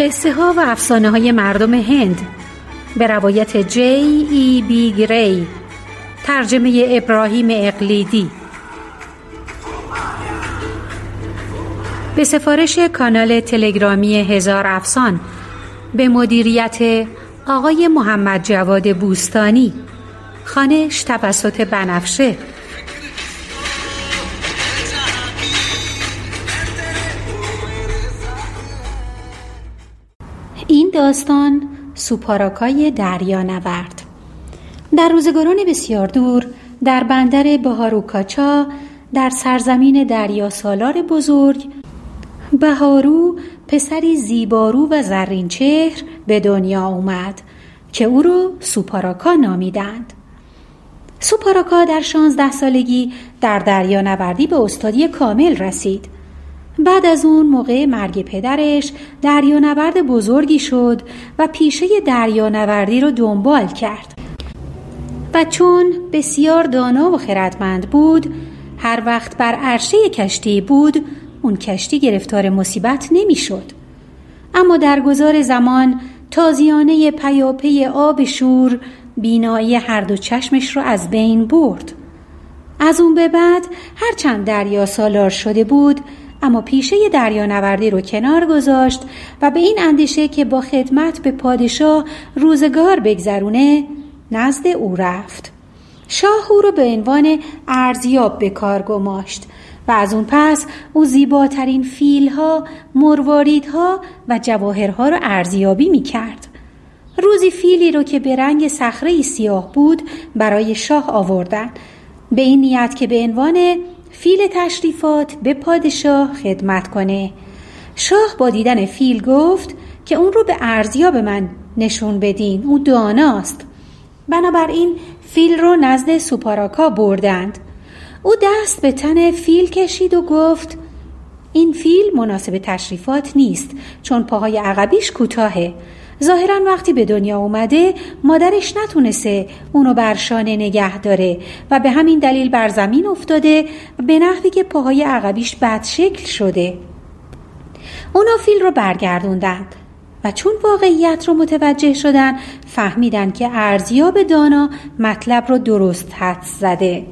قصه ها و افسانه های مردم هند. به روایت جی ای بی گری ترجمه ابراهیم اقلیدی. به سفارش کانال تلگرامی هزار افسان. به مدیریت آقای محمد جواد بوستانی. خانش توسط بنفشه. داستان سوپاراکای دریا نورد در روزگاران بسیار دور در بندر بهاروکاچا در سرزمین دریا سالار بزرگ بهارو پسری زیبارو و زرین چهر به دنیا اومد که او رو سوپاراکا نامیدند. سوپاراکا در شانزده سالگی در دریا نوردی به استادی کامل رسید. بعد از اون موقع مرگ پدرش دریانورد بزرگی شد و پیشه دریانوردی رو دنبال کرد و چون بسیار دانا و خردمند بود هر وقت بر عرشه کشتی بود اون کشتی گرفتار مصیبت نمی‌شد. اما در گذار زمان تازیانه پیاپی آب شور بینایی هر دو چشمش رو از بین برد از اون به بعد هرچند دریا سالار شده بود اما پیشه دریانوردی رو کنار گذاشت و به این اندیشه که با خدمت به پادشاه روزگار بگذرونه نزد او رفت شاه او رو به عنوان ارزیاب به کار گماشت و از اون پس او زیباترین فیلها، مرواریدها و جواهرها رو ارزیابی می کرد. روزی فیلی رو که به رنگ صخره سیاه بود برای شاه آوردن به این نیت که به عنوان فیل تشریفات به پادشاه خدمت کنه. شاه با دیدن فیل گفت که اون رو به ارزیا به من نشون بدین او داناست. بنابراین فیل رو نزد سوپاراکا بردند. او دست به تن فیل کشید و گفت این فیل مناسب تشریفات نیست چون پاهای عقبیش کوتاهه. ظاهرا وقتی به دنیا اومده مادرش نتونسته اونو بر شانه نگه داره و به همین دلیل بر زمین افتاده به نحوی که پاهای عقبیش بد شکل شده. اونا فیل رو برگردوندند و چون واقعیت رو متوجه شدن فهمیدن که ارزیاب دانا مطلب رو درست حد زده.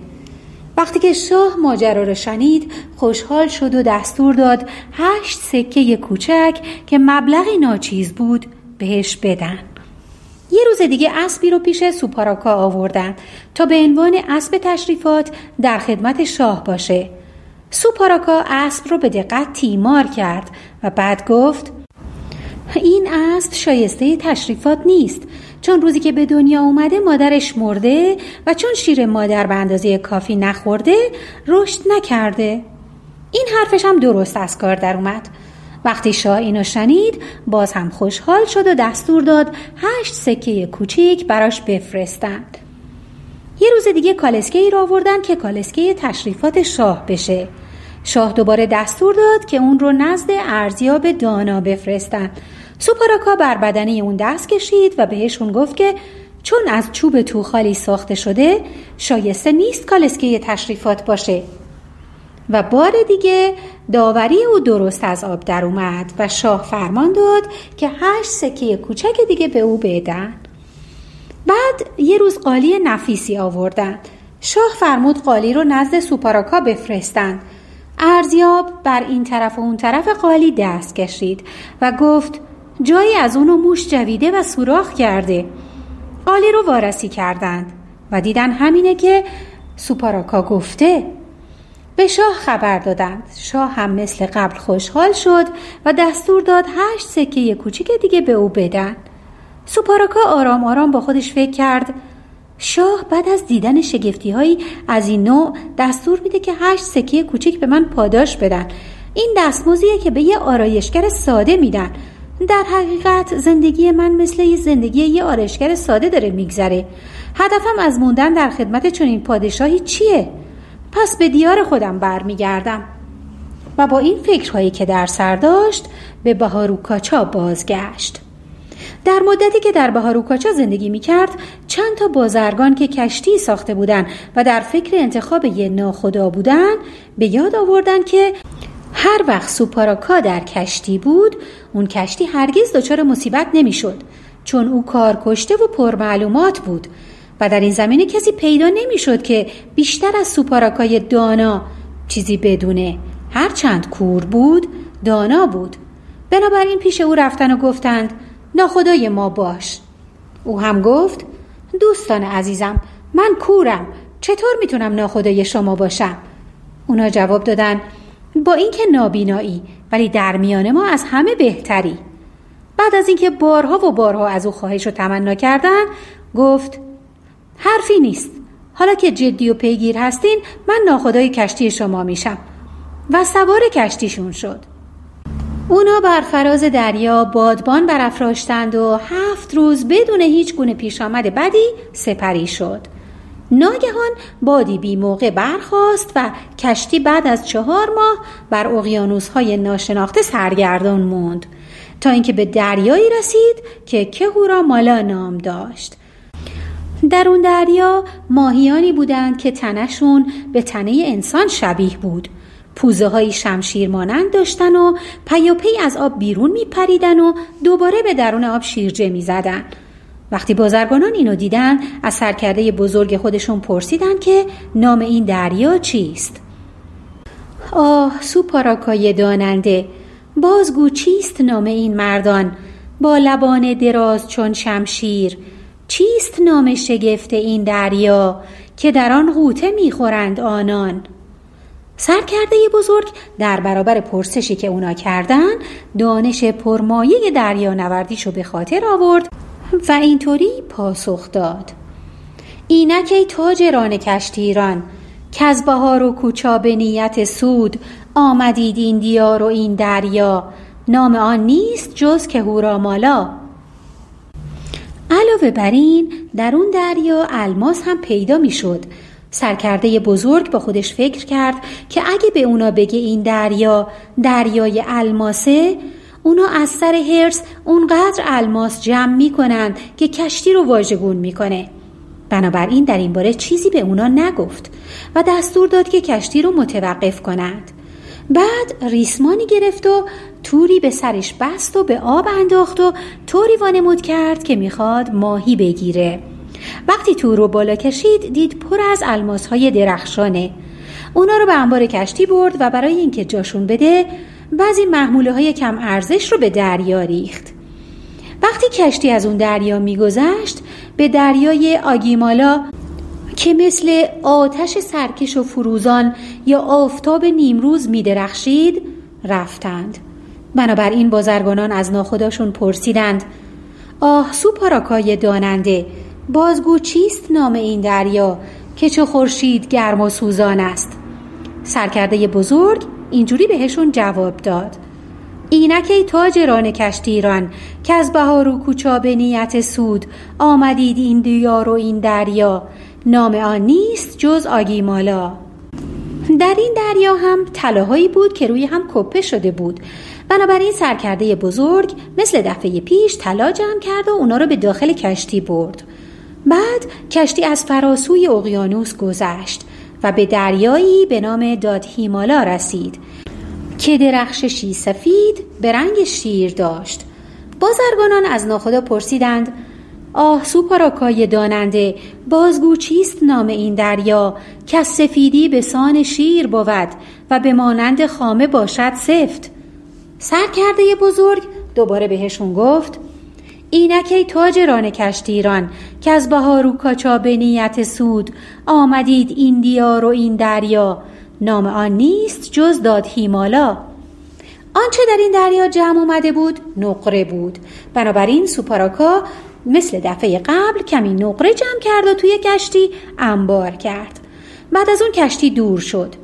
وقتی که شاه ماجرا رو شنید خوشحال شد و دستور داد هشت سکه کوچک که مبلغی ناچیز بود بهش بدن. یه روز دیگه اسبی رو پیش سوپاراکا آوردن تا به عنوان اسب تشریفات در خدمت شاه باشه. سوپاراکا اسب رو به دقت تیمار کرد و بعد گفت این اسب شایسته تشریفات نیست چون روزی که به دنیا اومده مادرش مرده و چون شیر مادر به اندازه کافی نخورده رشد نکرده. این حرفش هم درست از کار در اومد. وقتی شاه اینو شنید باز هم خوشحال شد و دستور داد هشت سکه کوچیک براش بفرستند. یه روز دیگه کالسکه ای را آوردن که کالسکه تشریفات شاه بشه. شاه دوباره دستور داد که اون رو نزد ارزیاب دانا بفرستن. سوپاراکا بر بدنه اون دست کشید و بهشون گفت که چون از چوب توخالی ساخته شده شایسته نیست کالسکه تشریفات باشه. و بار دیگه داوری او درست از آب در اومد و شاه فرمان داد که هشت سکه کوچک دیگه به او بدن. بعد یه روز قالی نفیسی آوردن شاه فرمود قالی رو نزد سوپاراکا بفرستن ارزیاب بر این طرف و اون طرف قالی دست کشید و گفت جایی از اونو موش جویده و سوراخ کرده. قالی رو وارسی کردند و دیدن همینه که سوپاراکا گفته به شاه خبر دادند. شاه هم مثل قبل خوشحال شد و دستور داد هشت سکه کوچیک دیگه به او بدن. سوپاراکا آرام آرام با خودش فکر کرد شاه بعد از دیدن شگفتی هایی از این نوع دستور میده که هشت سکه کوچیک به من پاداش بدن. این دستموزیه که به یه آرایشگر ساده میدن. در حقیقت زندگی من مثل یه زندگی یه آرایشگر ساده داره میگذره. هدفم از موندن در خدمت چنین پادشاهی چیه؟ پس به دیار خودم برمیگردم و با این فکرهایی که در سر داشت به بهاروکاچا بازگشت. در مدتی که در بهاروکاچا زندگی می کرد چند تا بازرگان که کشتی ساخته بودند و در فکر انتخاب یه ناخدا بودن به یاد آوردن که هر وقت سوپاراکا در کشتی بود اون کشتی هرگز دچار مصیبت نمی‌شد چون او کار کشته و پرمعلومات بود. و در این زمینه کسی پیدا نمی‌شد که بیشتر از سوپاراکای دانا چیزی بدونه. هرچند کور بود دانا بود. بنابراین پیش او رفتن و گفتند ناخدای ما باش. او هم گفت دوستان عزیزم من کورم. چطور می‌تونم ناخدای شما باشم؟ اونا جواب دادن با اینکه نابینایی ولی در میان ما از همه بهتری. بعد از اینکه بارها و بارها از او خواهش و تمنا کردن گفت حرفی نیست. حالا که جدی و پیگیر هستین من ناخدای کشتی شما میشم. و سوار کشتیشون شد. اونا بر فراز دریا بادبان برافراشتند و هفت روز بدون هیچ گونه پیش آمد بدی سپری شد. ناگهان بادی بی موقع برخاست و کشتی بعد از چهار ماه بر اقیانوس های ناشناخته سرگردان موند. تا اینکه به دریایی رسید که کهورا مالا نام داشت. در اون دریا ماهیانی بودند که تنشون به تنه انسان شبیه بود پوزه های شمشیر مانند داشتن و پیاپی از آب بیرون می پریدن و دوباره به درون آب شیرجه می زدن. وقتی بازرگانان اینو دیدن از سرکرده بزرگ خودشون پرسیدن که نام این دریا چیست؟ آه سوپاراکای داننده بازگو چیست نام این مردان با لبان دراز چون شمشیر چیست نام شگفت این دریا که در آن غوطه می‌خورند آنان؟ سرکرده بزرگ در برابر پرسشی که اونا کردن دانش پرمایه دریا نوردیشو به خاطر آورد و اینطوری پاسخ داد. اینک ای تاجران کشتیران که از بهار و کوچا به نیت سود آمدید این دیار و این دریا نام آن نیست جز که هورامالا؟ علاوه بر این در اون دریا الماس هم پیدا می‌شد. سرکرده بزرگ با خودش فکر کرد که اگه به اونا بگه این دریا دریای الماسه اونا از سر هرس اونقدر الماس جمع می‌کنند که کشتی رو واژگون می‌کنه. بنابراین در این باره چیزی به اونا نگفت و دستور داد که کشتی رو متوقف کنند. بعد ریسمانی گرفت و توری به سرش بست و به آب انداخت و طوری وانمود کرد که می‌خواد ماهی بگیره. وقتی تور رو بالا کشید دید پر از الماس های درخشانه. اونا رو به انبار کشتی برد و برای اینکه جاشون بده بعضی محموله های کم ارزش رو به دریا ریخت. وقتی کشتی از اون دریا میگذشت به دریای آگیمالا که مثل آتش سرکش و فروزان یا آفتاب نیمروز میدرخشید رفتند. بنابراین بازرگانان از ناخداشون پرسیدند آه سوپاراکای داننده بازگو چیست نام این دریا که چه خورشید گرم و سوزان است؟ سرکرده بزرگ اینجوری بهشون جواب داد اینک تاجران کشتیران که از بهار و کوچا به نیت سود آمدید این دیار و این دریا نام آن نیست جز آگیمالا. در این دریا هم طلاهایی بود که روی هم کپه شده بود. بنابراین سرکرده بزرگ مثل دفعه پیش طلا جمع کرد و اونا رو به داخل کشتی برد. بعد کشتی از فراسوی اقیانوس گذشت و به دریایی به نام داد هیمالا رسید که درخششی سفید به رنگ شیر داشت. بازرگانان از ناخدا پرسیدند آه سوپاراکای داننده بازگو چیست نام این دریا که سفیدی به سان شیر بود و به مانند خامه باشد سفت؟ سرکرده بزرگ دوباره بهشون گفت اینکی تاجران کشتیران که از بهار و کاچا به نیت سود آمدید این دیار و این دریا. نام آن نیست جز داد هیمالا. آنچه در این دریا جمع اومده بود نقره بود. بنابراین سوپاراکا مثل دفعه قبل کمی نقره جمع کرد و توی کشتی انبار کرد. بعد از اون کشتی دور شد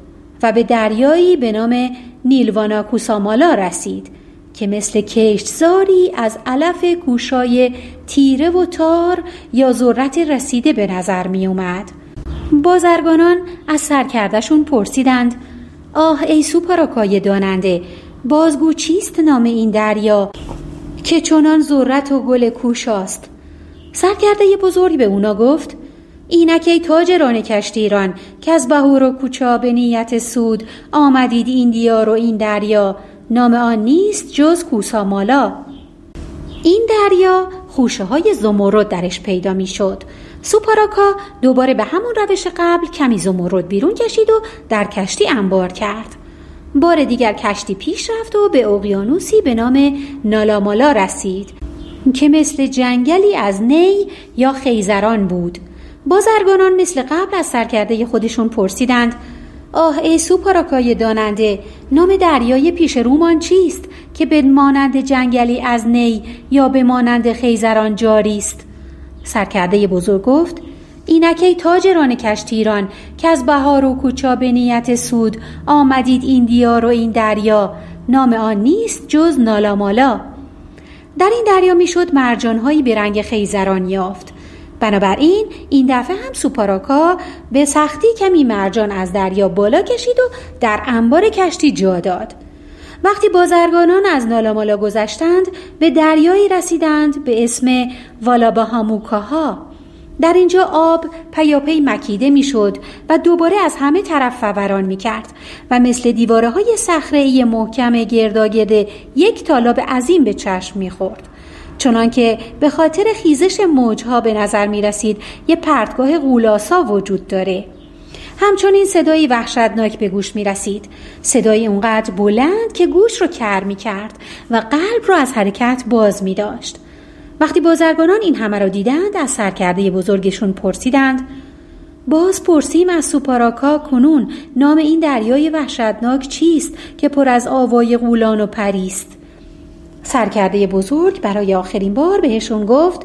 و به دریایی به نام نیلوانا کوسامالا رسید که مثل کشتزاری از علف گوشای تیره و تار یا ذرت رسیده به نظر می اومد. بازرگانان از سرکردشون پرسیدند آه ای سوپاراکای داننده بازگو چیست نام این دریا که چنان ذرت و گل کوشاست سرکرده بزرگ به اونا گفت اینک تاج ران کشتیران که از بهور و کوچا به نیت سود آمدید این دیار و این دریا. نام آن نیست جز کوسامالا این دریا خوشه های زمرد درش پیدا می شد سوپاراکا دوباره به همون روش قبل کمی زمرد بیرون کشید و در کشتی انبار کرد. بار دیگر کشتی پیش رفت و به اقیانوسی به نام نالامالا رسید که مثل جنگلی از نی یا خیزران بود. بازرگانان مثل قبل از سرکرده خودشون پرسیدند آه ای سوپاراکای داننده نام دریای پیش رومان چیست که به مانند جنگلی از نی یا به مانند خیزران جاری است؟ سرکرده بزرگ گفت اینکی تاجران کشتیران که از بهار و کوچا به نیت سود آمدید این دیار و این دریا نام آن نیست جز نالامالا. در این دریا می‌شد مرجانهایی به رنگ خیزران یافت. بنابراین این دفعه هم سوپاراکا به سختی کمی مرجان از دریا بالا کشید و در انبار کشتی جا داد وقتی بازرگانان از نالامالا گذشتند به دریایی رسیدند به اسم والابهاموکاها در اینجا آب پیاپی مکیده می‌شد و دوباره از همه طرف فوران می کرد و مثل دیواره های صخره محکم گرداگرد یک تالاب عظیم به چشم می خورد. چنانکه به خاطر خیزش موجها به نظر می رسید یه پرتگاه غولاسا وجود داره. همچنین صدایی وحشتناک به گوش می رسید صدای اونقدر بلند که گوش رو کر می کرد و قلب رو از حرکت باز می داشت وقتی بازرگانان این همه را دیدند از سرکرده بزرگشون پرسیدند باز پرسیم از سوپاراکا کنون نام این دریای وحشتناک چیست که پر از آوای غولان و پریست؟ سرکرده بزرگ برای آخرین بار بهشون گفت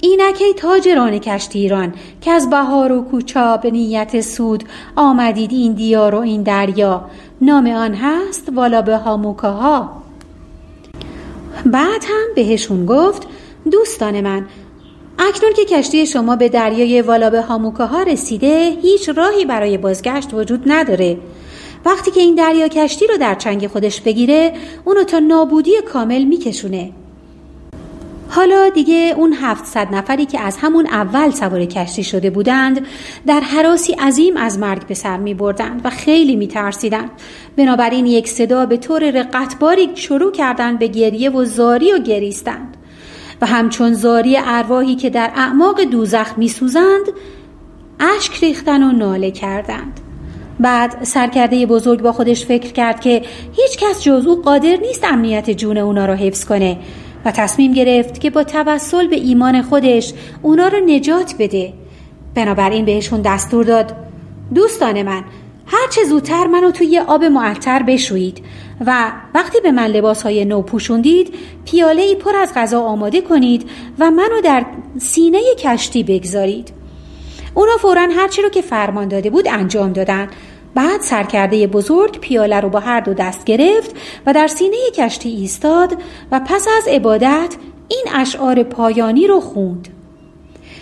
اینکی تاجران کشتیران که از بهار و کوچا به نیت سود آمدید این دیار و این دریا. نام آن هست والا به هاموکاها بعد هم بهشون گفت دوستان من اکنون که کشتی شما به دریای والا به هاموکاها رسیده هیچ راهی برای بازگشت وجود نداره. وقتی که این دریا کشتی رو در چنگ خودش بگیره اونو تا نابودی کامل میکشونه حالا دیگه اون هفتصد نفری که از همون اول سوار کشتی شده بودند در حراسی عظیم از مرگ به سر می بردند و خیلی می ترسیدند. بنابراین یک صدا به طور رقتباری شروع کردند به گریه و زاری و گریستند و همچون زاری ارواحی که در اعماق دوزخ می سوزند اشک ریختن و ناله کردند. بعد سرکرده بزرگ با خودش فکر کرد که هیچ کس جز او قادر نیست امنیت جون اونا را حفظ کنه و تصمیم گرفت که با توسل به ایمان خودش اونا را نجات بده. بنابراین بهشون دستور داد دوستان من هرچه زودتر منو توی آب معطر بشویید و وقتی به من لباس های نو پوشوندید پیاله ای پر از غذا آماده کنید و منو در سینه کشتی بگذارید. اونا فورا هرچی رو که فرمان داده بود انجام دادن بعد سرکرده بزرگ پیاله رو با هر دو دست گرفت و در سینه کشتی ایستاد و پس از عبادت این اشعار پایانی رو خوند.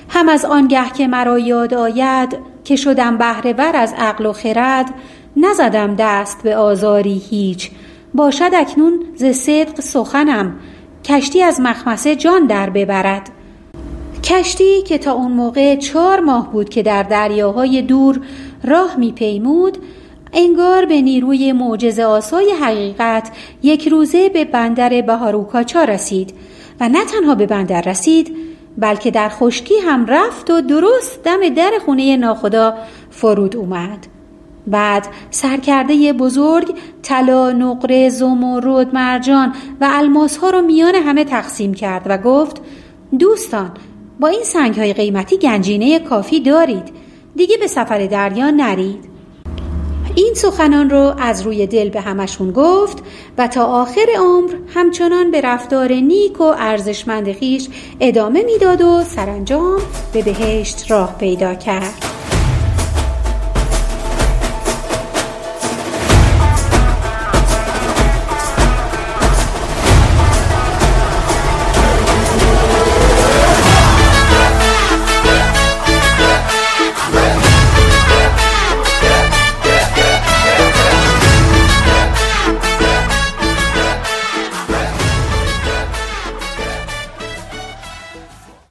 هم از آنگه که مرا یاد آید که شدم بهره ور از عقل و خرد نزدم دست به آزاری هیچ. باشد اکنون ز صدق سخنم کشتی از مخمسه جان در ببرد. کشتی که تا اون موقع چهار ماه بود که در دریاهای دور راه میپیمود انگار به نیروی معجزه آسای حقیقت یک روزه به بندر بهاروکاچا رسید. و نه تنها به بندر رسید بلکه در خشکی هم رفت و درست دم در خونه ناخدا فرود اومد. بعد سرکرده بزرگ طلا نقره زمرد مرجان و الماس ها رو میان همه تقسیم کرد و گفت دوستان با این سنگ های قیمتی گنجینه کافی دارید. دیگه به سفر دریا نرید. این سخنان رو از روی دل به همشون گفت و تا آخر عمر همچنان به رفتار نیک و ارزشمند خیش ادامه می‌داد و سرانجام به بهشت راه پیدا کرد.